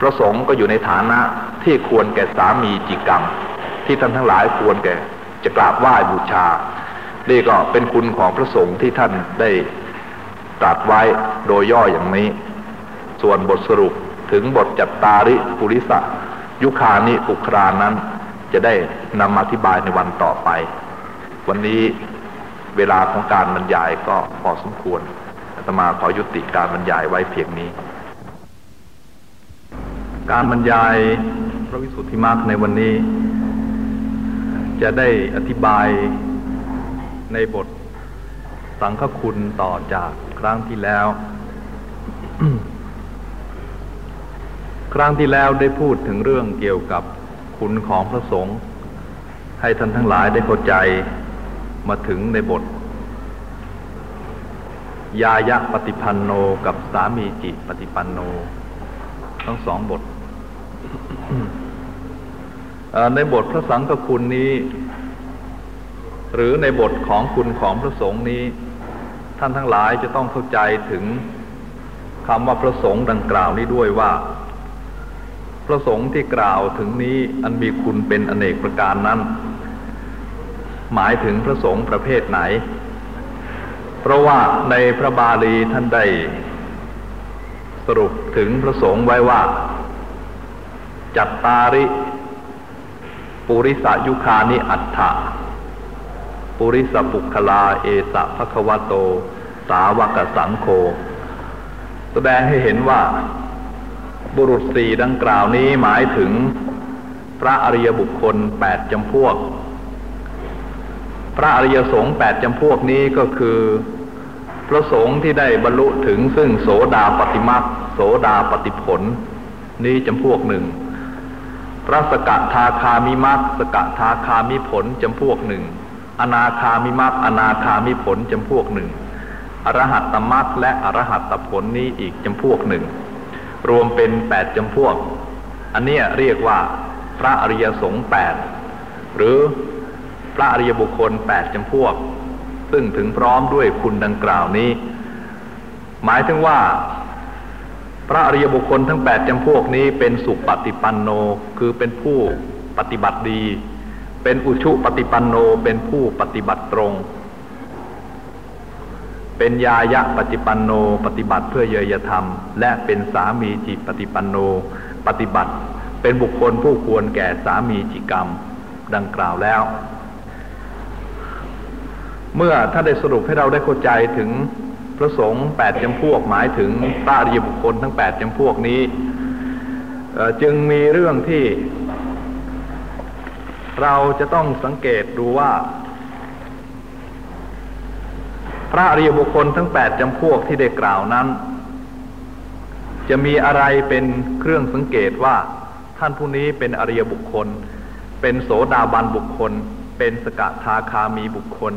พระสงฆ์ก็อยู่ในฐานะที่ควรแก่สามีจิกรรม ที่ท่านทั้งหลายควรแก่จะกราบไหว้บูชานี่ก็เป็นคุณของพระสงฆ์ที่ท่านได้ตรัสไว้โดยย่ออย่างนี้ ส่วนบทสรุปถึงบทจัตตาริปุริสะยุคานิปุครานั้น จะได้นำอธิบายในวันต่อไป วันนี้เวลาของการบรรยายก็พอสมควรอาตมาขอยุติการบรรยายไว้เพียงนี้ การบรรยายพระวิสุทธิมรรคในวันนี้ จะได้อธิบายในบทสังฆคุณต่อจากครั้งที่แล้ว ครั้งที่แล้วได้พูดถึงเรื่องเกี่ยวกับคุณของพระสงฆ์ให้ท่านทั้งหลายได้เข้าใจมาถึงในบท ยายะปฏิพันโนกับสามีจิปฏิปันโน ทั้งสองบท ในบทพระสังฆคุณนี้ หรือในบทของคุณของพระสงฆ์นี้ ท่านทั้งหลายจะต้องเข้าใจถึงคำว่าพระสงฆ์ดังกล่าวนี้ด้วยว่า พระสงฆ์ที่กล่าวถึงนี้อันมีคุณเป็นอเนกประการนั้น หมายถึงพระสงฆ์ประเภทไหน เพราะว่าในพระบาลีท่านได้สรุปถึงพระสงฆ์ไว้ว่า จัตตาริ ปุริสายุคานิอัฏฐะปุริสปุคลาเอสะภควโต สาวกสังโฆแสดงให้เห็นว่า บุรุษสี่ดังกล่าวนี้หมายถึงพระอริยบุคคลแปดจำพวก พระอริยสงฆ์แปดจำพวกนี้ก็คือ พระสงฆ์ที่ได้บรรลุถึงซึ่งโสดาปฏิมักโสดาปฏิผล นี้จำพวกหนึ่ง พระสกทาคามิมักสกทาคามิผลจำพวกหนึ่ง อนาคามิมักอนาคามิผลจำพวกหนึ่ง อรหัตตมักและอรหัตตผลนี้อีกจำพวกหนึ่ง รวมเป็นแปดจำพวก อันนี้เรียกว่าพระอริยสงฆ์แปดหรือพระอริยบุคคลแปดจำพวก ซึ่งถึงพร้อมด้วยคุณดังกล่าวนี้ หมายถึงว่า พระอริยบุคคลทั้งแปดจำพวกนี้เป็นสุปฏิปันโน คือเป็นผู้ปฏิบัติดี เป็นอุชุปฏิปันโน เป็นผู้ปฏิบัติตรง เป็นยายะปฏิปันโน ปฏิบัติเพื่อเยยธรรม และเป็นสามีจิปฏิปันโน ปฏิบัติ เป็นบุคคลผู้ควรแก่สามีจิกรรม ดังกล่าวแล้ว เมื่อท่านได้สรุปให้เราได้เข้าใจถึง พระสงฆ์แปดจำพวกหมายถึงพระอริยบุคคลทั้งแปดจำพวกนี้ จึงมีเรื่องที่ เราจะต้องสังเกตดูว่า พระอริยบุคคลทั้งแปดจำพวกที่ได้กล่าวนั้น จะมีอะไรเป็นเครื่องสังเกตว่าท่านผู้นี้เป็นอริยบุคคล เป็นโสดาบันบุคคล เป็นสกทาคามีบุคคล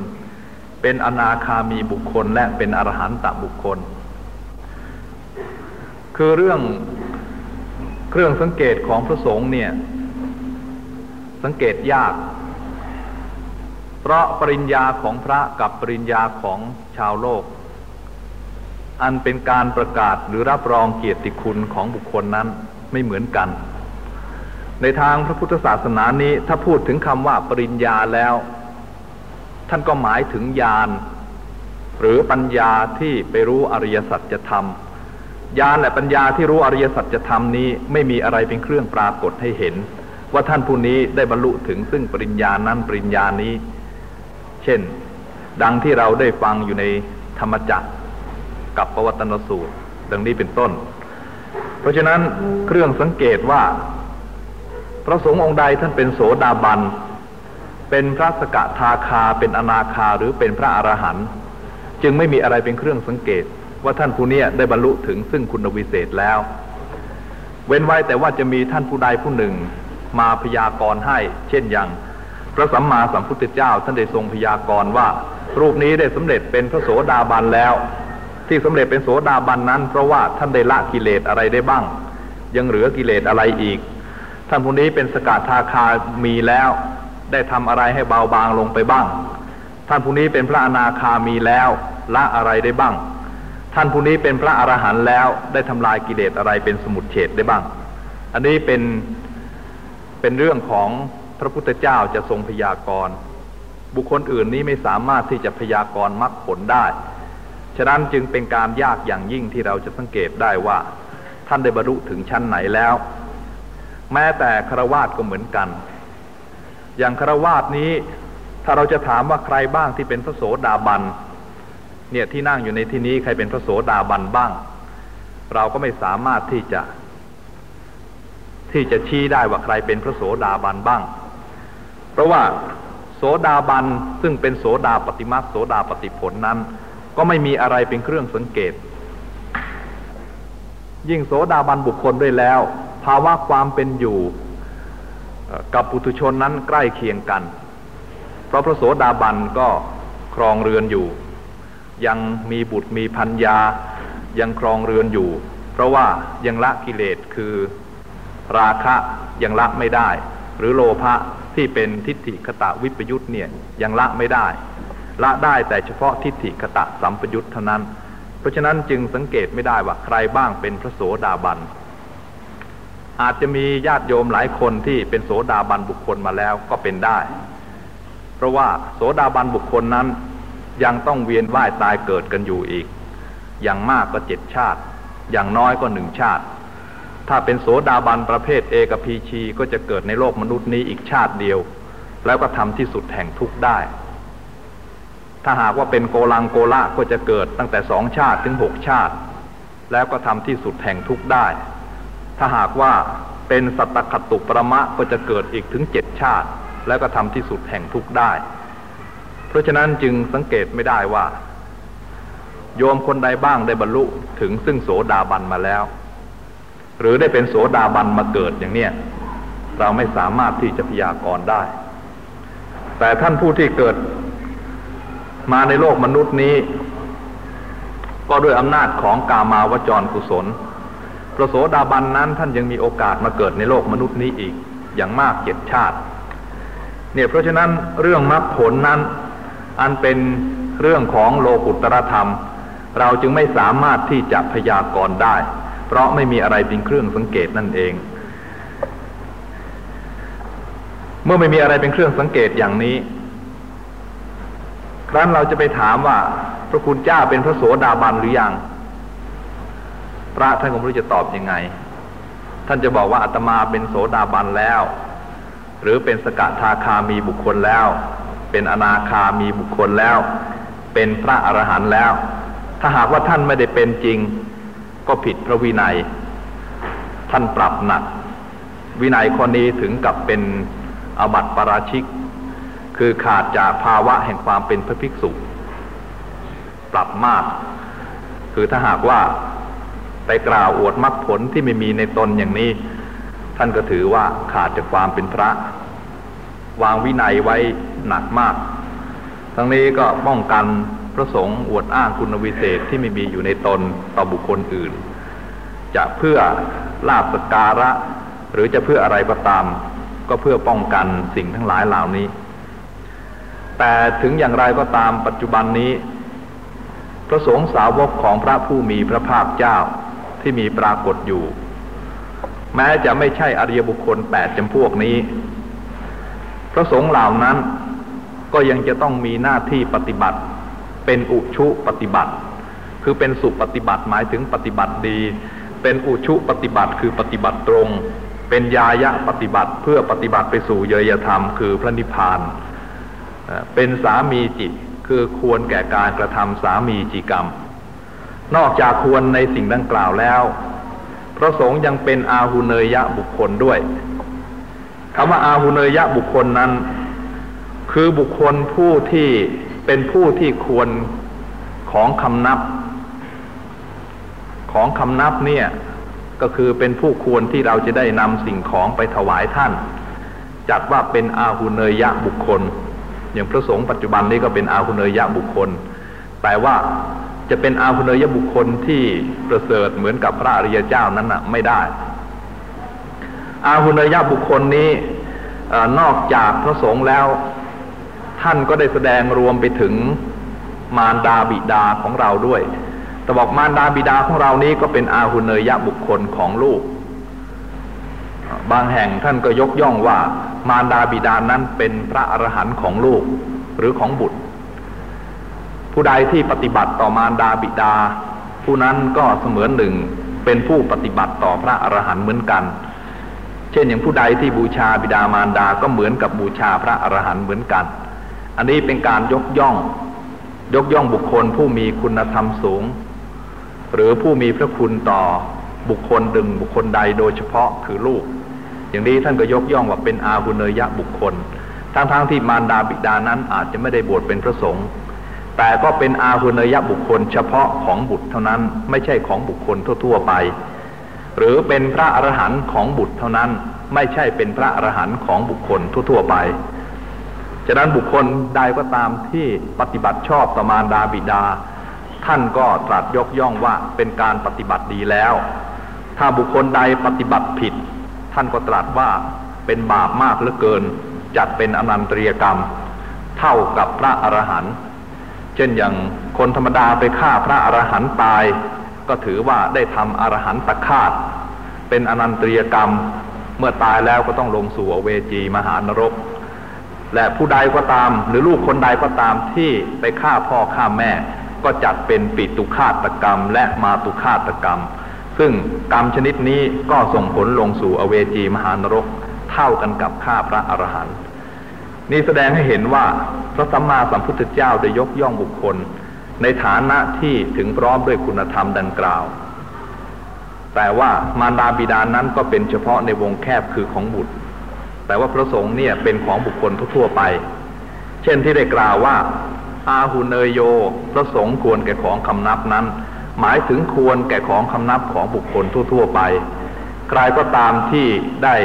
เป็นอนาคามีบุคคลและเป็นอรหันตบุคคล คือเรื่องเครื่องสังเกตของพระสงฆ์เนี่ย สังเกตยาก เพราะปริญญาของพระกับปริญญาของชาวโลก อันเป็นการประกาศหรือรับรองเกียรติคุณของบุคคลนั้นไม่เหมือนกัน ในทางพระพุทธศาสนานี้ถ้าพูดถึงคำว่าปริญญาแล้ว ท่านก็หมายถึงญาณหรือปัญญาที่ไปรู้อริยสัจธรรมญาณและปัญญาที่รู้อริยสัจธรรมนี้ไม่มีอะไรเป็นเครื่องปรากฏให้เห็น ว่าท่านผู้นี้ได้บรรลุถึงซึ่งปริญญานั้นปริญญานี้ เช่น ดังที่เราได้ฟังอยู่ในธรรมจักรกับปวัตนสูตร ดังนี้เป็นต้น เพราะฉะนั้นเครื่องสังเกตว่า พระสงฆ์องค์ใดท่านเป็นโสดาบัน เป็นพระสกทาคาเป็นอนาคาหรือเป็นพระอรหันต์จึงไม่มีอะไรเป็นเครื่องสังเกต ว่าท่านผู้นี้ได้บรรลุถึงซึ่งคุณวิเศษแล้ว เว้นไว้แต่ว่าจะมีท่านผู้ใดผู้หนึ่ง มาพยากรณ์ให้ เช่นอย่าง พระสัมมาสัมพุทธเจ้าท่านได้ทรงพยากรณ์ว่า รูปนี้ได้สำเร็จเป็นพระโสดาบันแล้ว ที่สำเร็จเป็นโสดาบันนั้น เพราะว่าท่านได้ละกิเลสอะไรได้บ้าง ยังเหลือกิเลสอะไรอีก ท่านผู้นี้เป็นสกทาคามีแล้ว ได้ทำอะไรให้เบาบางลงไปบ้าง ท่านผู้นี้เป็นพระอนาคามีแล้วละอะไรได้บ้าง ท่านผู้นี้เป็นพระอรหันต์แล้วได้ทำลายกิเลสอะไรเป็นสมุดเฉดได้บ้าง อันนี้เป็นเป็นเรื่องของพระพุทธเจ้าจะทรงพยากรณ์บุคคลอื่นนี้ไม่สามารถที่จะพยากรณ์มรรคผลได้ ฉะนั้นจึงเป็นการยากอย่างยิ่งที่เราจะสังเกตได้ว่า ท่านได้บรรลุถึงชั้นไหนแล้ว แม้แต่คารวาสก็เหมือนกัน อย่างคารวาสนี้ ถ้าเราจะถามว่าใครบ้างที่เป็นพระโสดาบันเนี่ยที่นั่งอยู่ในที่นี้ใครเป็นพระโสดาบันบ้าง เราก็ไม่สามารถที่จะ ที่จะชี้ได้ว่าใครเป็นพระโสดาบันบ้าง เพราะว่าโสดาบันซึ่งเป็นโสดาปฏิมาโสดาปฏิผลนั้น ก็ไม่มีอะไรเป็นเครื่องสังเกต ยิ่งโสดาบันบุคคลด้วยแล้ว ภาวะความเป็นอยู่ กับปุถุชนนั้นใกล้เคียงกัน เพราะพระโสดาบันก็ครองเรือนอยู่ ยังมีบุตรมีพัญญา ยังครองเรือนอยู่ เพราะว่ายังละกิเลสคือราคะยังละไม่ได้ หรือโลภะที่เป็นทิฏฐิคตะวิปยุทธ์เนี่ยยังละไม่ได้ ละได้แต่เฉพาะทิฏฐิคตะสัมปยุทธ์เท่านั้น เพราะฉะนั้นจึงสังเกตไม่ได้ว่าใครบ้างเป็นพระโสดาบัน อาจจะมีญาติโยมหลายคนที่เป็นโสดาบันบุคคลมาแล้วก็เป็นได้ เพราะว่าโสดาบันบุคคลนั้น ยังต้องเวียนว่ายตายเกิดกันอยู่อีก อย่างมากก็เจ็ดชาติ อย่างน้อยก็หนึ่งชาติ ถ้าเป็นโสดาบันประเภทเอกพีชีก็จะเกิดในโลกมนุษย์นี้อีกชาติเดียว แล้วก็ทำที่สุดแห่งทุกข์ได้ ถ้าหากว่าเป็นโกลังโกละก็จะเกิดตั้งแต่สองชาติถึงหกชาติ แล้วก็ทำที่สุดแห่งทุกข์ได้ ถ้าหากว่าเป็นสัตตคตุประมะก็จะเกิดอีกถึงเจ็ดชาติ แล้วก็ทำที่สุดแห่งทุกได้ เพราะฉะนั้นจึงสังเกตไม่ได้ว่า โยมคนใดบ้างได้บรรลุถึงซึ่งโสดาบันมาแล้ว หรือได้เป็นโสดาบันมาเกิดอย่างเนี้ยเราไม่สามารถที่จะพยากรณ์ได้ แต่ท่านผู้ที่เกิดมาในโลกมนุษย์นี้ ก็ด้วยอำนาจของกามาวจรกุศล ระโสดาบันนั้นท่านยังมีโอกาสมาเกิดในโลกมนุษย์นี้อีกอย่างมากเจ็ดชาติ เนี่ยเพราะฉะนั้นเรื่องมรรคผลนั้น อันเป็นเรื่องของโลกุตรธรรม เราจึงไม่สามารถที่จะพยากรณ์ได้ เพราะไม่มีอะไรเป็นเครื่องสังเกตนั่นเอง เมื่อไม่มีอะไรเป็นเครื่องสังเกตอย่างนี้ครั้นเราจะไปถามว่าพระคุณเจ้าเป็นพระโสดาบันหรือยัง พระท่านก็ไม่รู้จะตอบยังไง ท่านจะบอกว่าอาตมาเป็นโสดาบันแล้ว หรือเป็นสกทาคามีบุคคลแล้ว เป็นอนาคามีบุคคลแล้ว เป็นพระอรหันต์แล้ว ถ้าหากว่าท่านไม่ได้เป็นจริง ก็ผิดพระวินัย ท่านปรับหนัก วินัยข้อนี้ถึงกับเป็นอบัติปราชิก คือขาดจากภาวะแห่งความเป็นพระภิกษุ ปรับมาก คือถ้าหากว่า ไปกล่าวอวดมรรคผลที่ไม่มีในตนอย่างนี้ ท่านก็ถือว่าขาดจากความเป็นพระ วางวินัยไว้หนักมาก ทั้งนี้ก็ป้องกันพระสงค์อวดอ้างคุณวิเศษที่ไม่มีอยู่ในตนต่อบุคคลอื่น จะเพื่อลาบสการะ หรือจะเพื่ออะไรก็ตาม ก็เพื่อป้องกันสิ่งทั้งหลายเหล่านี้ แต่ถึงอย่างไรก็ตามปัจจุบันนี้พระสงฆ์สาวกของพระผู้มีพระภาคเจ้า ที่มีปรากฏอยู่ แม้จะไม่ใช่อริยบุคคลแปดจำพวกนี้ พระสงฆ์เหล่านั้นก็ยังจะต้องมีหน้าที่ปฏิบัติ เป็นอุชุปฏิบัติ คือเป็นสุปฏิบัติหมายถึงปฏิบัติดี เป็นอุชุปฏิบัติคือปฏิบัติตรง เป็นยายะปฏิบัติเพื่อปฏิบัติไปสู่เยยธรรม คือพระนิพพานเป็นสามีจิตคือควรแก่การกระทำสามีจิกรรม นอกจากควรในสิ่งดังกล่าวแล้ว พระสงฆ์ยังเป็นอาหุเนยะบุคคลด้วยคำว่าอาหุเนยะบุคคลนั้น คือบุคคลผู้ที่เป็นผู้ที่ควรของคำนับ ของคำนับเนี่ยก็คือเป็นผู้ควรที่เราจะได้นำสิ่งของไปถวายท่าน จัดว่าเป็นอาหุเนยะบุคคล อย่างพระสงฆ์ปัจจุบันนี้ก็เป็นอาหุเนยะบุคคล แต่ว่า จะเป็นอาหุเนยะบุคคลที่ประเสริฐเหมือนกับพระอริยเจ้านั้นนะไม่ได้ อาหุเนยะบุคคลนี้นอกจากพระสงฆ์แล้ว ท่านก็ได้แสดงรวมไปถึงมารดาบิดาของเราด้วยแต่บอกมารดาบิดาของเรานี้ก็เป็นอาหุเนยะบุคคลของลูก บางแห่งท่านก็ยกย่องว่ามารดาบิดานั้นเป็นพระอรหันต์ของลูกหรือของบุตร ผู้ใดที่ปฏิบัติต่อมารดาบิดา ผู้นั้นก็เสมือนหนึ่งเป็นผู้ปฏิบัติต่อพระอรหันต์เหมือนกัน เช่นอย่างผู้ใดที่บูชาบิดามารดาก็เหมือนกับบูชาพระอรหันต์เหมือนกัน อันนี้เป็นการยกย่อง ยกย่องบุคคลผู้มีคุณธรรมสูง หรือผู้มีพระคุณต่อบุคคลดึงบุคคลใดโดยเฉพาะคือลูก อย่างนี้ท่านก็ยกย่องว่าเป็นอาหุเนยะบุคคลทั้งๆทที่มารดาบิดานั้นอาจจะไม่ได้บวชเป็นพระสงฆ์ แต่ก็เป็นอาหุเนยะบุคคลเฉพาะของบุตรเท่านั้นไม่ใช่ของบุคคลทั่ว ๆ ไป หรือเป็นพระอรหันต์ของบุตรเท่านั้น ไม่ใช่เป็นพระอรหันต์ของบุคคลทั่ว ๆ ไป ฉะนั้นบุคคลใดก็ตามที่ปฏิบัติชอบต่อมารดาบิดา ท่านก็ตรัสยกย่องว่าเป็นการปฏิบัติดีแล้ว ถ้าบุคคลใดปฏิบัติผิด ท่านก็ตรัสว่าเป็นบาปมากเหลือเกิน จัดเป็นอนันตริยกรรม เท่ากับพระอรหันต์ ช่นอย่างคนธรรมดาไปฆ่าพระอรหันต์ตาย ก็ถือว่าได้ทำอรหันตฆาต เป็นอนันตริยกรรม เมื่อตายแล้วก็ต้องลงสู่อเวจีมหานรก และผู้ใดก็ตาม หรือลูกคนใดก็ตามที่ไปฆ่าพ่อฆ่าแม่ ก็จัดเป็นปิตุฆาตกรรม และมาตุฆาตกรรม ซึ่งกรรมชนิดนี้ก็ส่งผลลงสู่อเวจีมหานรก เท่ากันกับฆ่าพระอรหันต์ นี่แสดงให้เห็นว่าพระสัมมาสัมพุทธเจ้าได้ยกย่องบุคคล ในฐานะที่ถึงพร้อมด้วยคุณธรรมดังกล่าว แต่ว่ามารดาบิดานั้นก็เป็นเฉพาะในวงแคบคือของบุตร แต่ว่าพระสงฆ์เนี่ยเป็นของบุคคลทั่วไป เช่นที่ได้กล่าวว่า อาหุเนยโย พระสงฆ์ควรแก่ของคำนับนั้น หมายถึงควรแก่ของคำนับของบุคคลทั่ว ๆ ไป ใครก็ตามที่ได้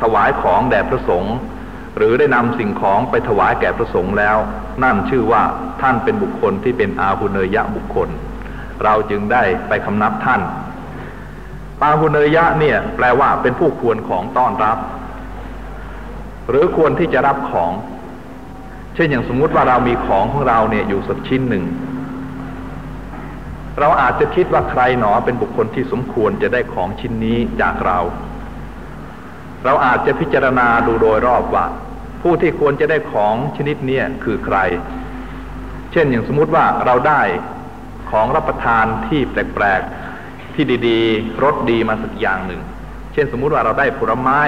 ถวายของแด่พระสงฆ์ หรือได้นำสิ่งของไปถวายแก่พระสงฆ์แล้ว นั่นชื่อว่าท่านเป็นบุคคลที่เป็นอาหุเนยะบุคคล เราจึงได้ไปคำนับท่านอาหุเนยะเนี่ยแปลว่าเป็นผู้ควรของต้อนรับ หรือควรที่จะรับของ เช่นอย่างสมมุติว่าเรามีของของเราเนี่ยอยู่สักชิ้นหนึ่ง เราอาจจะคิดว่าใครหนอเป็นบุคคลที่สมควรจะได้ของชิ้นนี้จากเรา เราอาจจะพิจารณาดูโดยรอบว่า ผู้ที่ควรจะได้ของชนิดนี้คือใคร เช่นอย่างสมมติว่าเราได้ของรับประทานที่แปลกๆ ที่ดีๆรสดีมาสักอย่างหนึ่ง เช่นสมมุติว่าเราได้ผลไม้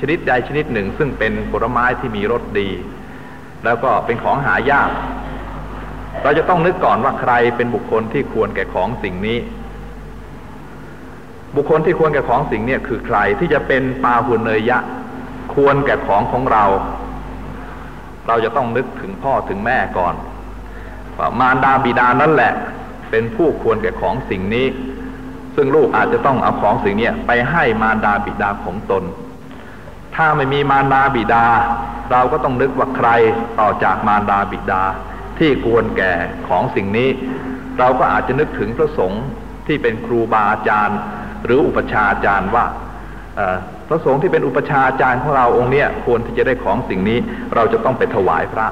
ชนิดใดชนิดหนึ่ง ซึ่งเป็นผลไม้ที่มีรสดี แล้วก็เป็นของหายาก เราจะต้องนึกก่อนว่าใครเป็นบุคคลที่ควรแก่ของสิ่งนี้ บุคคลที่ควรแก่ของสิ่งนี้คือใครที่จะเป็นปาหุเนยยะ ควรแก่ของของเรา เราจะต้องนึกถึงพ่อถึงแม่ก่อนว่ามารดาบิดานั่นแหละ เป็นผู้ควรแก่ของสิ่งนี้ ซึ่งลูกอาจจะต้องเอาของสิ่งนี้ไปให้มารดาบิดาของตน ถ้าไม่มีมารดาบิดา เราก็ต้องนึกว่าใครต่อจากมารดาบิดาที่ควรแก่ของสิ่งนี้ เราก็อาจจะนึกถึงพระสงฆ์ที่เป็นครูบาอาจารย์ หรืออุปชาอาจารย์ว่าพระสงฆ์ที่เป็นอุปชาอาจารย์ของเราองค์เนี้ยควรที่จะได้ของสิ่งนี้เราจะต้องไปถวายพระ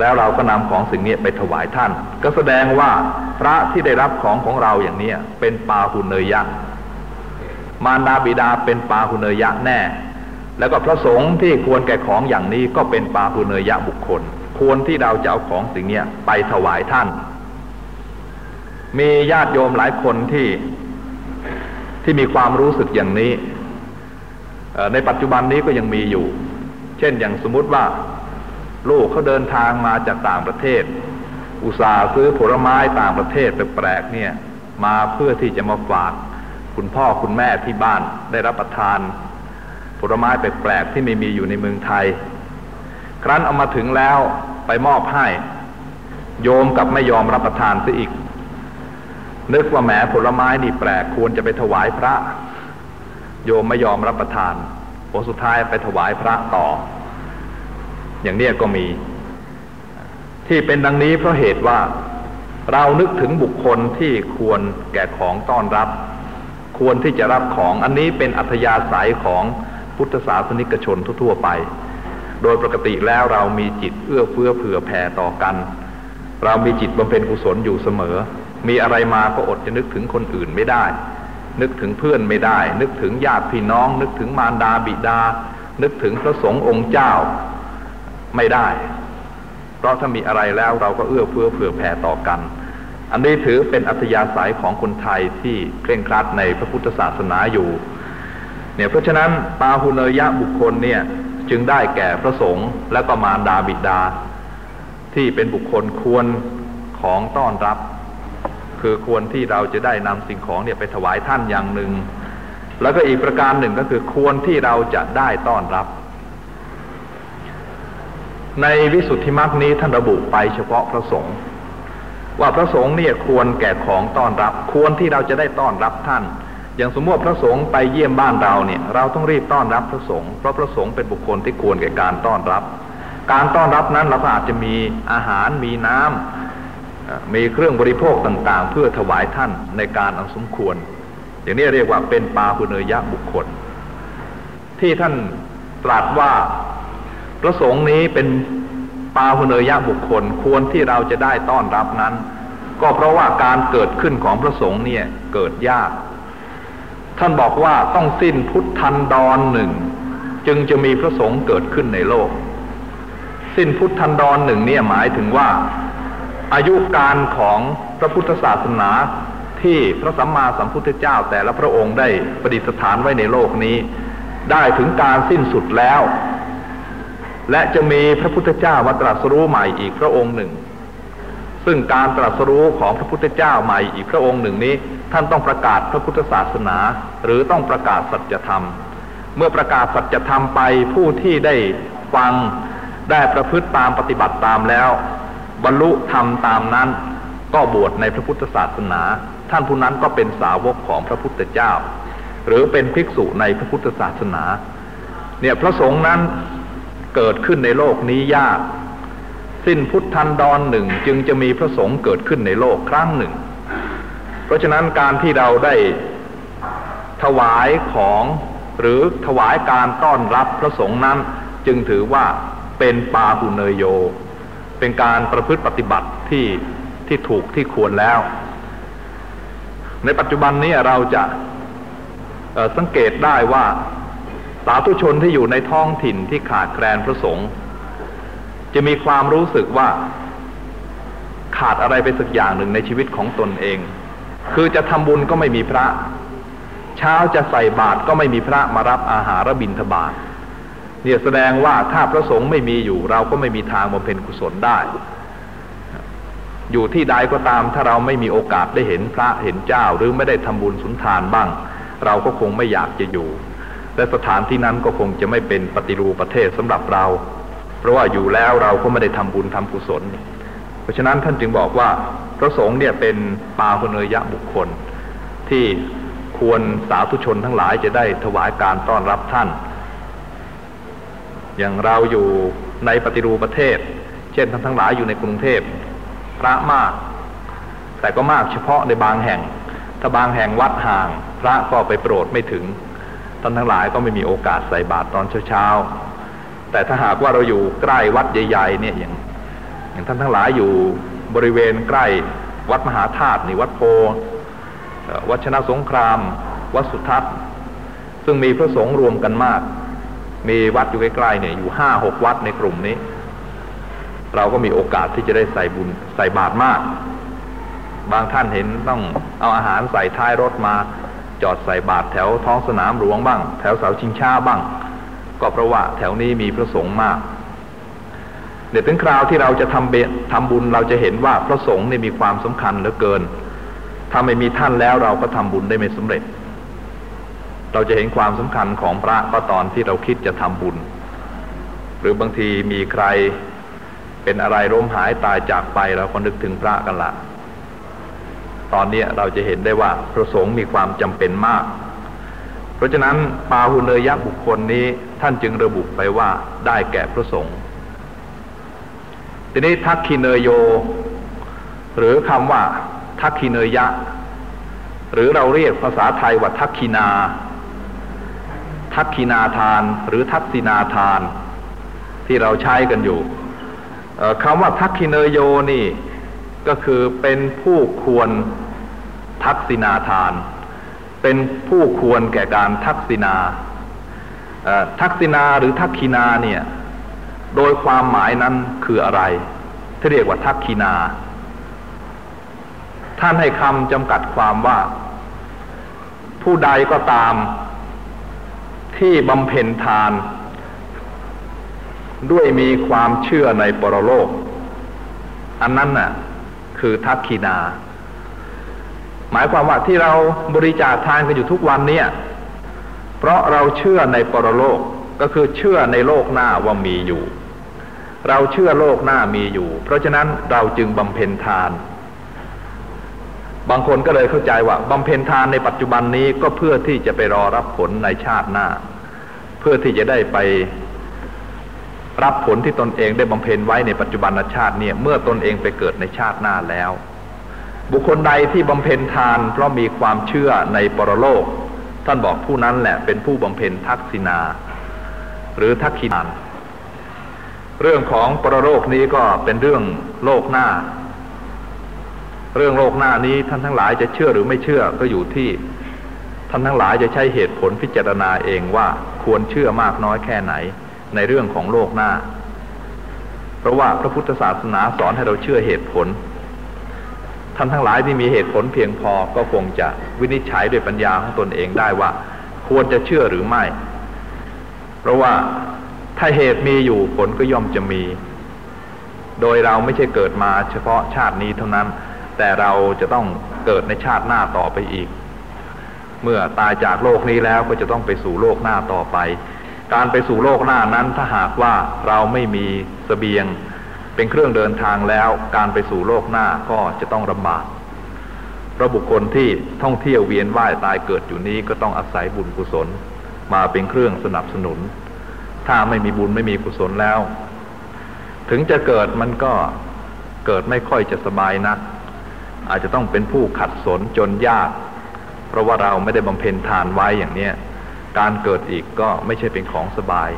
แล้วเราก็นำของสิ่งนี้ไปถวายท่าน ก็แสดงว่าพระที่ได้รับของของเราอย่างเนี้ยเป็นปาหุเนยยะ มารดาบิดาเป็นปาหุเนยยะแน่ แล้วก็พระสงฆ์ที่ควรแก่ของอย่างนี้ก็เป็นปาหุเนยยะบุคคล ควรที่เราจะเอาของสิ่งนี้ไปถวายท่าน มีญาติโยมหลายคนที่ ที่มีความรู้สึกอย่างนี้ ในปัจจุบันนี้ก็ยังมีอยู่ เช่นอย่างสมมติว่าลูกเขาเดินทางมาจากต่างประเทศ อุตส่าห์ซื้อผลไม้ต่างประเทศแปลกๆเนี่ย มาเพื่อที่จะมาฝาก คุณพ่อคุณแม่ที่บ้านได้รับประทาน ผลไม้แปลกๆที่ไม่มีอยู่ในเมืองไทย ครั้นเอามาถึงแล้วไปมอบให้ โยมกับไม่ยอมรับประทานซะอีก นึกว่าแหมผลไม้นี่แปลกควรจะไปถวายพระ โยมไม่ยอมรับประทานผลสุดท้ายไปถวายพระต่อ อย่างเนี้ยก็มี ที่เป็นดังนี้เพราะเหตุว่าเรานึกถึงบุคคลที่ควรแก่ของต้อนรับ ควรที่จะรับของอันนี้เป็นอัธยาศัยของพุทธศาสนิกชนทั่วๆไป โดยปกติแล้วเรามีจิตเอื้อเฟื้อเผื่อแผ่ต่อกัน เรามีจิตบำเพ็ญกุศลอยู่เสมอ มีอะไรมาก็อดจะนึกถึงคนอื่นไม่ได้ นึกถึงเพื่อนไม่ได้ นึกถึงญาติพี่น้อง นึกถึงมารดาบิดา นึกถึงพระสงฆ์องค์เจ้าไม่ได้ เพราะถ้ามีอะไรแล้วเราก็เอื้อเฟื้อเผื่อแผ่ต่อกัน อันนี้ถือเป็นอัธยาศัยของคนไทยที่เคร่งครัดในพระพุทธศาสนาอยู่ เนี่ยเพราะฉะนั้นปาหุเนยะบุคคลเนี่ยจึงได้แก่พระสงฆ์และก็มารดาบิดา ที่เป็นบุคคลควรของต้อนรับ คือควรที่เราจะได้นำสิ่งของเนี่ยไปถวายท่านอย่างหนึ่ง แล้วก็อีกประการหนึ่งก็คือควรที่เราจะได้ต้อนรับ ในวิสุทธิมรรคนี้ท่านระบุไปเฉพาะพระสงฆ์ว่าพระสงฆ์เนี่ยควรแก่ของต้อนรับ ควรที่เราจะได้ต้อนรับท่าน อย่างสมมติพระสงฆ์ไปเยี่ยมบ้านเราเนี่ย เราต้องรีบต้อนรับพระสงฆ์เพราะพระสงฆ์เป็นบุคคลที่ควรแก่การต้อนรับ การต้อนรับนั้นเราก็อาจจะมีอาหารมีน้ำ มีเครื่องบริโภคต่างๆ เพื่อถวายท่านในการอันสมควร อย่างนี้เรียกว่าเป็นปาหุเนยะบุคคล ที่ท่านตรัสว่าพระสงฆ์นี้เป็นปาหุเนยะบุคคลควรที่เราจะได้ต้อนรับนั้น ก็เพราะว่าการเกิดขึ้นของพระสงฆ์เนี่ยเกิดยาก ท่านบอกว่าต้องสิ้นพุทธันดรหนึ่งจึงจะมีพระสงฆ์เกิดขึ้นในโลก สิ้นพุทธันดรหนึ่งเนี่ยหมายถึงว่า อายุการของพระพุทธศาสนาที่พระสัมมาสัมพุทธเจ้าแต่ละพระองค์ได้ประดิษฐานไว้ในโลกนี้ ได้ถึงการสิ้นสุดแล้ว และจะมีพระพุทธเจ้ามาตรัสรู้ใหม่อีกพระองค์หนึ่ง ซึ่งการตรัสรู้ของพระพุทธเจ้าใหม่อีกพระองค์หนึ่งนี้ ท่านต้องประกาศพระพุทธศาสนา หรือต้องประกาศสัจธรรม เมื่อประกาศสัจธรรมไปผู้ที่ได้ฟังได้ประพฤติตามปฏิบัติตามแล้ว บรรลุธรรมตามนั้น ก็บวชในพระพุทธศาสนา ท่านผู้นั้นก็เป็นสาวกของพระพุทธเจ้า หรือเป็นภิกษุในพระพุทธศาสนา เนี่ยพระสงฆ์นั้นเกิดขึ้นในโลกนี้ยาก สิ้นพุทธันดรหนึ่งจึงจะมีพระสงฆ์เกิดขึ้นในโลกครั้งหนึ่ง เพราะฉะนั้นการที่เราได้ถวายของหรือถวายการต้อนรับพระสงฆ์นั้น จึงถือว่าเป็นปาหุเนยโย เป็นการประพฤติปฏิบัติที่ที่ถูกที่ควรแล้ว ในปัจจุบันนี้เราจะสังเกตได้ว่าสาธุชนที่อยู่ในท้องถิ่นที่ขาดแคลนพระสงฆ์จะมีความรู้สึกว่าขาดอะไรไปสักอย่างหนึ่งในชีวิตของตนเอง คือจะทำบุญก็ไม่มีพระ เช้าจะใส่บาตรก็ไม่มีพระมารับอาหารบิณฑบาต เนี่ยแสดงว่าถ้าพระสงฆ์ไม่มีอยู่ เราก็ไม่มีทางบำเพ็ญกุศลได้ อยู่ที่ใดก็ตามถ้าเราไม่มีโอกาสได้เห็นพระเห็นเจ้า หรือไม่ได้ทำบุญสุนทานบ้าง เราก็คงไม่อยากจะอยู่ และสถานที่นั้นก็คงจะไม่เป็นปฏิรูปประเทศสำหรับเรา เพราะว่าอยู่แล้วเราก็ไม่ได้ทำบุญทำกุศล เพราะฉะนั้นท่านจึงบอกว่าพระสงฆ์เนี่ยเป็นปาหุเนยะบุคคล ที่ควรสาธุชนทั้งหลายจะได้ถวายการต้อนรับท่าน อย่างเราอยู่ในปฏิรูปประเทศ เช่นท่านทั้งหลายอยู่ในกรุงเทพพระมาก แต่ก็มากเฉพาะในบางแห่ง ถ้าบางแห่งวัดห่าง พระก็ไปโปรดไม่ถึงท่านทั้งหลายก็ไม่มีโอกาสใส่บาตรตอนเช้าๆแต่ถ้าหากว่าเราอยู่ใกล้วัดใหญ่ๆเนี่ยอย่างอย่างท่านทั้งหลายอยู่บริเวณใกล้วัดมหาธาตุนี่วัดโพวัชนะสงคราม วัดสุทัศน์ซึ่งมีพระสงฆ์รวมกันมาก มีวัดอยู่ใกล้ๆเนี่ยอยู่ห้าหกวัดในกลุ่มนี้ เราก็มีโอกาสที่จะได้ใส่บุญใส่บาตรมาก บางท่านเห็นต้องเอาอาหารใส่ท้ายรถมา จอดใส่บาตรแถวท้องสนามหลวงบ้าง แถวเสาชิงช้าบ้าง ก็เพราะว่าแถวนี้มีพระสงฆ์มากเดี๋ยวถึงคราวที่เราจะทำเบทำบุญเราจะเห็นว่าพระสงฆ์เนี่ยมีความสำคัญเหลือเกิน ถ้าไม่มีท่านแล้วเราก็ทำบุญได้ไม่สำเร็จ เราจะเห็นความสำคัญของพระก็ตอนที่เราคิดจะทำบุญ หรือบางทีมีใครเป็นอะไรล้มหายตายจากไปเราก็นึกถึงพระกันละตอนนี้เราจะเห็นได้ว่าพระสงฆ์มีความจำเป็นมาก เพราะฉะนั้นปาหุเนยะบุคคลนี้ท่านจึงระบุไปว่าได้แก่พระสงฆ์ทีนี้ทักคิเนยโย หรือคำว่าทักคิเนยะ หรือเราเรียกภาษาไทยว่าทักคินา ทักคินาทานหรือทักษินาทาน ที่เราใช้กันอยู่คำว่าทักคิเนยโยนี่ ก็คือเป็นผู้ควรทักษินาทาน เป็นผู้ควรแก่การทักษิณาทักษิณาหรือทักขินาเนี่ย โดยความหมายนั้นคืออะไร ที่เรียกว่าทักขินา ท่านให้คำจำกัดความว่า ผู้ใดก็ตาม ที่บำเพ็ญทาน ด้วยมีความเชื่อในปรโลก อันนั้นน่ะ คือทักขินา หมายความว่าที่เราบริจาคทานกันอยู่ทุกวันเนี่ยเพราะเราเชื่อในปรโลกก็คือเชื่อในโลกหน้าว่ามีอยู่ เราเชื่อโลกหน้ามีอยู่ เพราะฉะนั้นเราจึงบำเพ็ญทาน บางคนก็เลยเข้าใจว่าบำเพ็ญทานในปัจจุบันนี้ก็เพื่อที่จะไปรอรับผลในชาติหน้า เพื่อที่จะได้ไปรับผลที่ตนเองได้บำเพ็ญไว้ในปัจจุบันชาติเนี่ยเมื่อตนเองไปเกิดในชาติหน้าแล้ว บุคคลใดที่บำเพ็ญทานเพราะมีความเชื่อในปรโลก ท่านบอกผู้นั้นแหละเป็นผู้บำเพ็ญทักษิณาหรือทักขินานเรื่องของปรโลกนี้ก็เป็นเรื่องโลกหน้า เรื่องโลกหน้านี้ท่านทั้งหลายจะเชื่อหรือไม่เชื่อก็อยู่ที่ ท่านทั้งหลายจะใช้เหตุผลพิจารณาเองว่าควรเชื่อมากน้อยแค่ไหน ในเรื่องของโลกหน้า เพราะว่าพระพุทธศาสนาสอนให้เราเชื่อเหตุผล ท่านทั้งหลายที่มีเหตุผลเพียงพอก็คงจะวินิจฉัยด้วยปัญญาของตนเองได้ว่า ควรจะเชื่อหรือไม่ เพราะว่าถ้าเหตุมีอยู่ผลก็ย่อมจะมี โดยเราไม่ใช่เกิดมาเฉพาะชาตินี้เท่านั้น แต่เราจะต้องเกิดในชาติหน้าต่อไปอีก เมื่อตายจากโลกนี้แล้วก็จะต้องไปสู่โลกหน้าต่อไป การไปสู่โลกหน้านั้นถ้าหากว่าเราไม่มีสเสบียงเป็นเครื่องเดินทางแล้ว การไปสู่โลกหน้าก็จะต้องลำบากเพราะบุคคลที่ท่องเที่ยวเวียนว่ายตายเกิดอยู่นี้ก็ต้องอาศัยบุญกุศล มาเป็นเครื่องสนับสนุน ถ้าไม่มีบุญไม่มีกุศลแล้ว ถึงจะเกิดมันก็เกิดไม่ค่อยจะสบายนัก อาจจะต้องเป็นผู้ขัดสนจนยาก เพราะว่าเราไม่ได้บำเพ็ญทานไว้อย่างเนี้ยการเกิดอีกก็ไม่ใช่เป็นของสบาย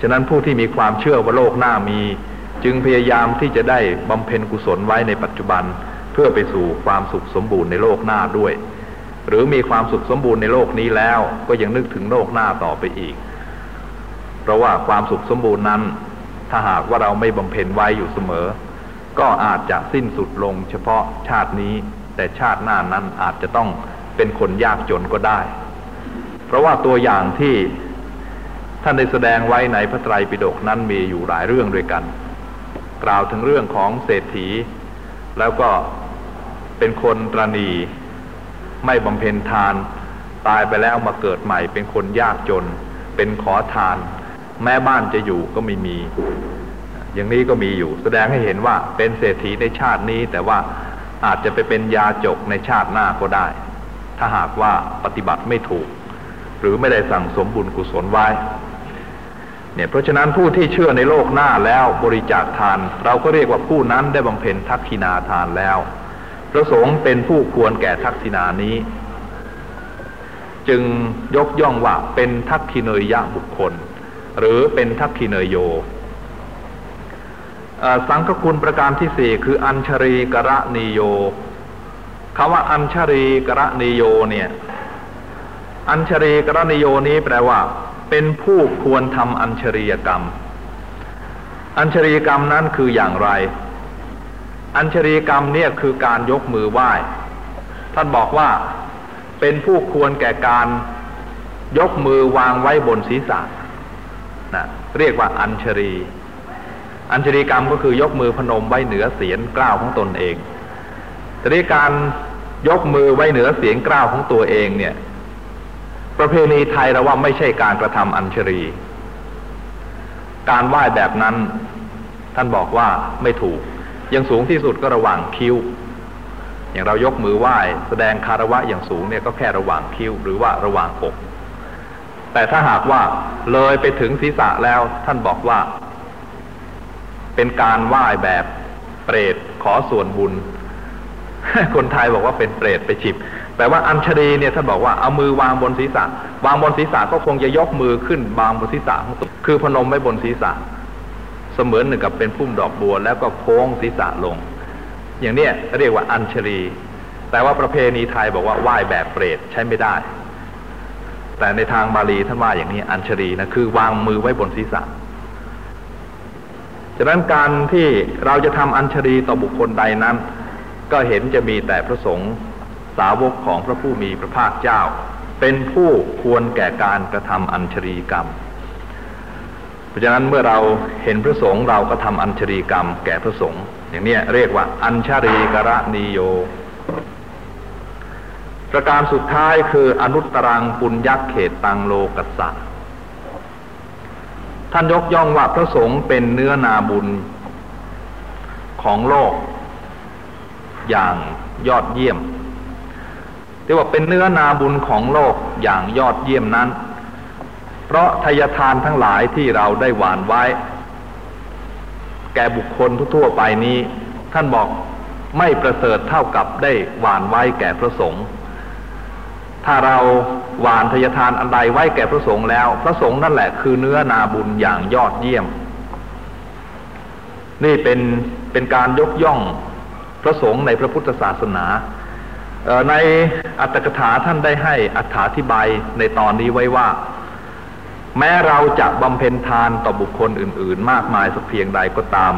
ฉะนั้นผู้ที่มีความเชื่อว่าโลกหน้ามี จึงพยายามที่จะได้บำเพ็ญกุศลไว้ในปัจจุบัน เพื่อไปสู่ความสุขสมบูรณ์ในโลกหน้าด้วย หรือมีความสุขสมบูรณ์ในโลกนี้แล้ว ก็ยังนึกถึงโลกหน้าต่อไปอีก เพราะว่าความสุขสมบูรณ์นั้น ถ้าหากว่าเราไม่บำเพ็ญไว้อยู่เสมอ ก็อาจจะสิ้นสุดลงเฉพาะชาตินี้ แต่ชาติหน้านั้นอาจจะต้องเป็นคนยากจนก็ได้ เพราะว่าตัวอย่างที่ท่านได้แสดงไว้ในพระไตรปิฎกนั้นมีอยู่หลายเรื่องด้วยกัน กล่าวถึงเรื่องของเศรษฐี แล้วก็เป็นคนตรณีไม่บำเพ็ญทาน ตายไปแล้วมาเกิดใหม่ เป็นคนยากจน เป็นขอทาน แม่บ้านจะอยู่ก็ไม่มี อย่างนี้ก็มีอยู่ แสดงให้เห็นว่าเป็นเศรษฐีในชาตินี้ แต่ว่าอาจจะไปเป็นยาจกในชาติหน้าก็ได้ ถ้าหากว่าปฏิบัติไม่ถูก หรือไม่ได้สั่งสมบุญกุศลไว้เนี่ยเพราะฉะนั้นผู้ที่เชื่อในโลกหน้าแล้วบริจาคทาน เราก็เรียกว่าผู้นั้นได้บำเพ็ญทักษิณาทานแล้ว พระสงฆ์เป็นผู้ควรแก่ทักษิณานี้ จึงยกย่องว่าเป็นทักษิเนยยะบุคคล หรือเป็นทักษิเนยโย สังฆคุณประการที่สี่คืออัญชรีกระนิโยคำว่าอัญชรีกระนิโยเนี่ย อัญชรีกระนิโยนี้แปลว่า เป็นผู้ควรทำอัญชริยกรรม อัญชริยกรรมนั้นคืออย่างไร อัญชริยกรรมเนี่ยคือการยกมือไหว้ ท่านบอกว่าเป็นผู้ควรแก่การยกมือวางไว้บนศีรษะนะเรียกว่าอัญชรี อัญชรีกรรมก็คือยกมือพนมไว้เหนือเสียงกล้าวของตนเองแต่ในการยกมือไว้เหนือเสียงกล้าวของตัวเองเนี่ย ประเพณีไทยเราว่าไม่ใช่การกระทำอัญชรีการไหว้แบบนั้น ท่านบอกว่าไม่ถูก ยังสูงที่สุดก็ระหว่างคิ้ว อย่างเรายกมือไหว้แสดงคารวะอย่างสูงเนี่ยก็แค่ระหว่างคิ้วหรือว่าระหว่างอกแต่ถ้าหากว่าเลยไปถึงศีรษะแล้วท่านบอกว่า เป็นการไหว้แบบเปรตขอส่วนบุญ คนไทยบอกว่าเป็นเปรตไปฉิบแต่ว่าอัญชรีเนี่ยท่านบอกว่าเอามือวางบนศีรษะ วางบนศีรษะก็คงจะยกมือขึ้นวางบนศีรษะของตัวคือพนมไว้บนศีรษะ เสมือนหนึ่งกับเป็นพุ่มดอกบัว แล้วก็โค้งศีรษะลง อย่างเนี้ยเรียกว่าอัญชรีแต่ว่าประเพณีไทยบอกว่าไหว้แบบเปรตใช้ไม่ได้ แต่ในทางบาลีท่านว่าอย่างนี้อัญชรีนะคือวางมือไว้บนศีรษะ ฉะนั้นการที่เราจะทำอัญชรีต่อบุคคลใดนั้น ก็เห็นจะมีแต่พระสงฆ์สาวกของพระผู้มีพระภาคเจ้า เป็นผู้ควรแก่การกระทำอัญชรีกรรม เพราะฉะนั้นเมื่อเราเห็นพระสงฆ์เราก็ทำอัญชรีกรรม แก่พระสงฆ์อย่างนี้เรียกว่า อัญชรีกระนิโย ประการสุดท้ายคืออนุตตรังปุญยักเขตตังโลกัสสะ ท่านยกย่องว่าพระสงฆ์เป็นเนื้อนาบุญของโลก อย่างยอดเยี่ยมที่ว่าเป็นเนื้อนาบุญของโลกอย่างยอดเยี่ยมนั้น เพราะทายทานทั้งหลายที่เราได้หวานไว้ แก่บุคคลทั่วไปนี้ ท่านบอกไม่ประเสริฐเท่ากับได้หวานไว้แก่พระสงฆ์ ถ้าเราหวานทยทานอันใดไว้แก่พระสงฆ์แล้ว พระสงฆ์นั่นแหละคือเนื้อนาบุญอย่างยอดเยี่ยม นี่เป็นเป็นการยกย่องพระสงฆ์ในพระพุทธศาสนาในอัตถกถาท่านได้ให้อธิบายในตอนนี้ไว้ว่า แม้เราจะบำเพ็ญทานต่อบุคคลอื่น ๆ มากมายสักเพียงใดก็ตาม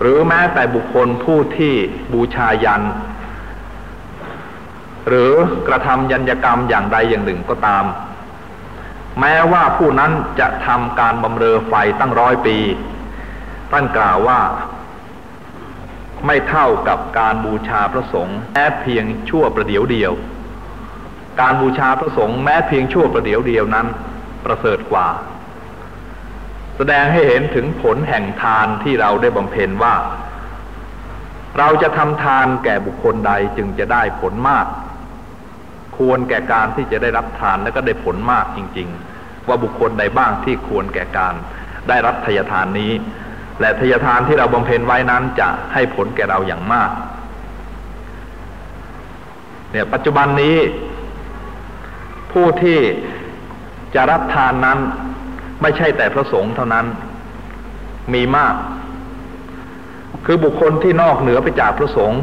หรือแม้แต่บุคคลผู้ที่บูชายัน หรือกระทำยัญกรรมอย่างใดอย่างหนึ่งก็ตาม แม้ว่าผู้นั้นจะทำการบำเรอไฟตั้งร้อยปีท่านกล่าวว่า ไม่เท่ากับการบูชาพระสงฆ์แม้เพียงชั่วประเดียวเดียว การบูชาพระสงฆ์แม้เพียงชั่วประเดียวเดียวนั้น ประเสริฐกว่า แสดงให้เห็นถึงผลแห่งทานที่เราได้บำเพ็ญว่า เราจะทำทานแก่บุคคลใดจึงจะได้ผลมาก ควรแก่การที่จะได้รับทานและก็ได้ผลมากจริง ๆ ว่าบุคคลใดบ้างที่ควรแก่การได้รับทยทานนี้ และทยทานที่เราบำเพ็ญไว้นั้นจะให้ผลแก่เราอย่างมากเนี่ยปัจจุบันนี้ ผู้ที่จะรับทานนั้นไม่ใช่แต่พระสงฆ์เท่านั้นมีมาก คือบุคคลที่นอกเหนือไปจากพระสงฆ์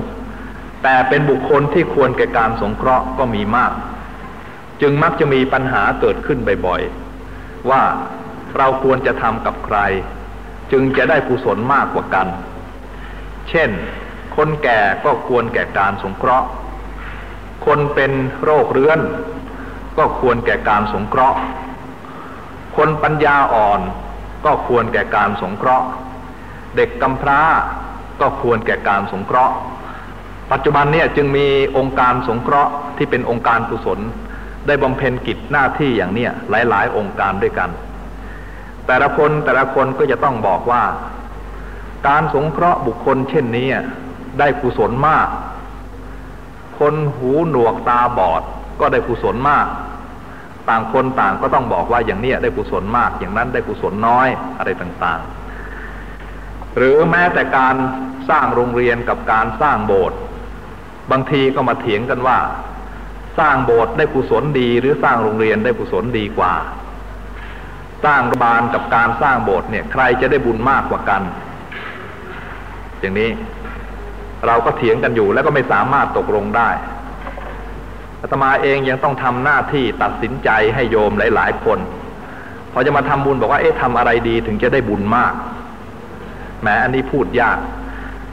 แต่เป็นบุคคลที่ควรแก่การสงเคราะห์ก็มีมาก จึงมักจะมีปัญหาเกิดขึ้นบ่อยๆ ว่าเราควรจะทำกับใคร จึงจะได้กุศลมากกว่ากัน เช่น คนแก่ก็ควรแก่การสงเคราะห์ คนเป็นโรคเรื้อน ก็ควรแก่การสงเคราะห์ คนปัญญาอ่อนก็ควรแก่การสงเคราะห์ เด็กกำพร้าก็ควรแก่การสงเคราะห์ ปัจจุบันเนี่ยจึงมีองค์การสงเคราะห์ที่เป็นองค์การกุศล ได้บำเพ็ญกิจหน้าที่อย่างเนี้ยหลาย ๆ องค์การด้วยกัน แต่ละคนแต่ละคนก็จะต้องบอกว่า การสงเคราะห์บุคคลเช่นนี้ได้กุศลมาก คนหูหนวกตาบอดก็ได้กุศลมาก ต่างคนต่างก็ต้องบอกว่าอย่างนี้ได้กุศลมาก อย่างนั้นได้กุศลน้อยอะไรต่างๆ หรือแม้แต่การสร้างโรงเรียนกับการสร้างโบสถ์ บางทีก็มาเถียงกันว่า สร้างโบสถ์ได้กุศลดี หรือสร้างโรงเรียนได้กุศลดีกว่า สร้างบานกับการสร้างโบสถ์เนี่ยใครจะได้บุญมากกว่ากัน อย่างนี้ เราก็เถียงกันอยู่แล้วก็ไม่สามารถตกลงได้อาตมาเองยังต้องทำหน้าที่ตัดสินใจให้โยมหลาย ๆ คนพอจะมาทำบุญบอกว่าเอ๊ะทำอะไรดีถึงจะได้บุญมากแหมอันนี้พูดยาก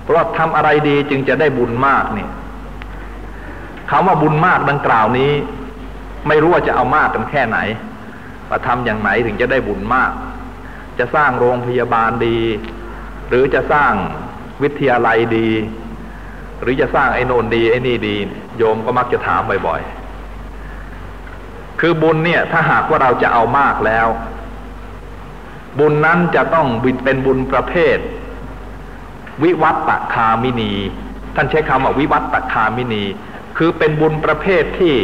เพราะทำอะไรดีจึงจะได้บุญมากเนี่ย คำว่าบุญมากดังกล่าวนี้ ไม่รู้ว่าจะเอามากกันแค่ไหนมาทำอย่างไหนถึงจะได้บุญมาก จะสร้างโรงพยาบาลดี หรือจะสร้างวิทยาลัยดี หรือจะสร้างไอ้โนนดีไอ้นี่ดี โยมก็มักจะถามบ่อยๆ คือบุญเนี่ยถ้าหากว่าเราจะเอามากแล้ว บุญนั้นจะต้องเป็นบุญประเภท วิวัตตคามินี ท่านใช้คำว่าวิวัตตคามินี คือเป็นบุญประเภทที่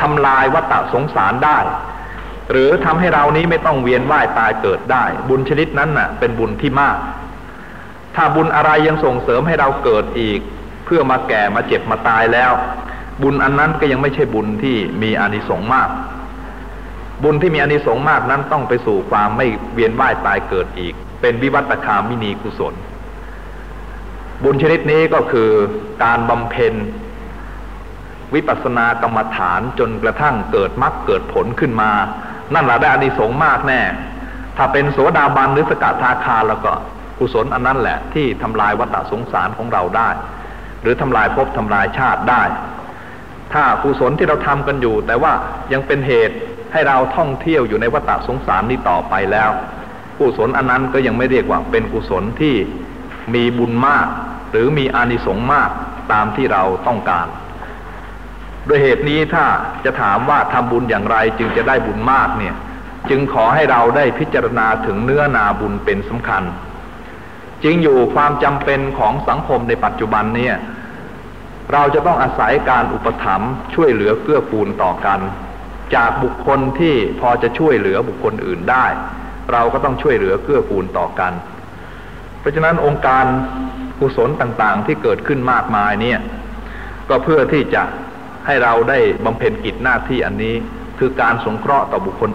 ทำลายวัฏสงสารได้ หรือทำให้เรานี้ไม่ต้องเวียนว่ายตายเกิดได้ บุญชนิดนั้นน่ะ เป็นบุญที่มาก ถ้าบุญอะไรยังส่งเสริมให้เราเกิดอีก เพื่อมาแก่มาเจ็บมาตายแล้ว บุญอันนั้นก็ยังไม่ใช่บุญที่มีอานิสงส์มาก บุญที่มีอานิสงส์มากนั้นต้องไปสู่ความไม่เวียนว่ายตายเกิดอีก เป็นวิวัตคามินีกุศล บุญชนิดนี้ก็คือการบำเพ็ญ วิปัสสนากรรมฐานจนกระทั่งเกิดมรรคเกิดผลขึ้นมา นั่นแหละได้อานิสงส์มากแน่ ถ้าเป็นโสดาบันหรือสกทาคาแล้วก็กุศลอันนั้นแหละที่ทำลายวัฏสงสารของเราได้ หรือทำลายภพทำลายชาติได้ ถ้ากุศลที่เราทำกันอยู่ แต่ว่ายังเป็นเหตุให้เราท่องเที่ยวอยู่ในวัฏสงสารนี้ต่อไปแล้วกุศลอันนั้นก็ยังไม่เรียกว่าเป็นกุศลที่มีบุญมาก หรือมีอานิสงส์มากตามที่เราต้องการ ดยเหตุนี้ถ้าจะถามว่าทำบุญอย่างไรจึงจะได้บุญมากเนี่ย จึงขอให้เราได้พิจารณาถึงเนื้อนาบุญเป็นสำคัญ จริงอยู่ความจำเป็นของสังคมในปัจจุบันเนี่ย เราจะต้องอาศัยการอุปถัมภ์ช่วยเหลือเกื้อกูลต่อกัน จากบุคคลที่พอจะช่วยเหลือบุคคลอื่นได้ เราก็ต้องช่วยเหลือเกื้อกูลต่อกัน เพราะฉะนั้นองค์การกุศลต่างๆที่เกิดขึ้นมากมายเนี่ย ก็เพื่อที่จะ ให้เราได้บำเพ็ญกิจหน้าที่อันนี้ คือการสงเคราะห์ต่อบุคคล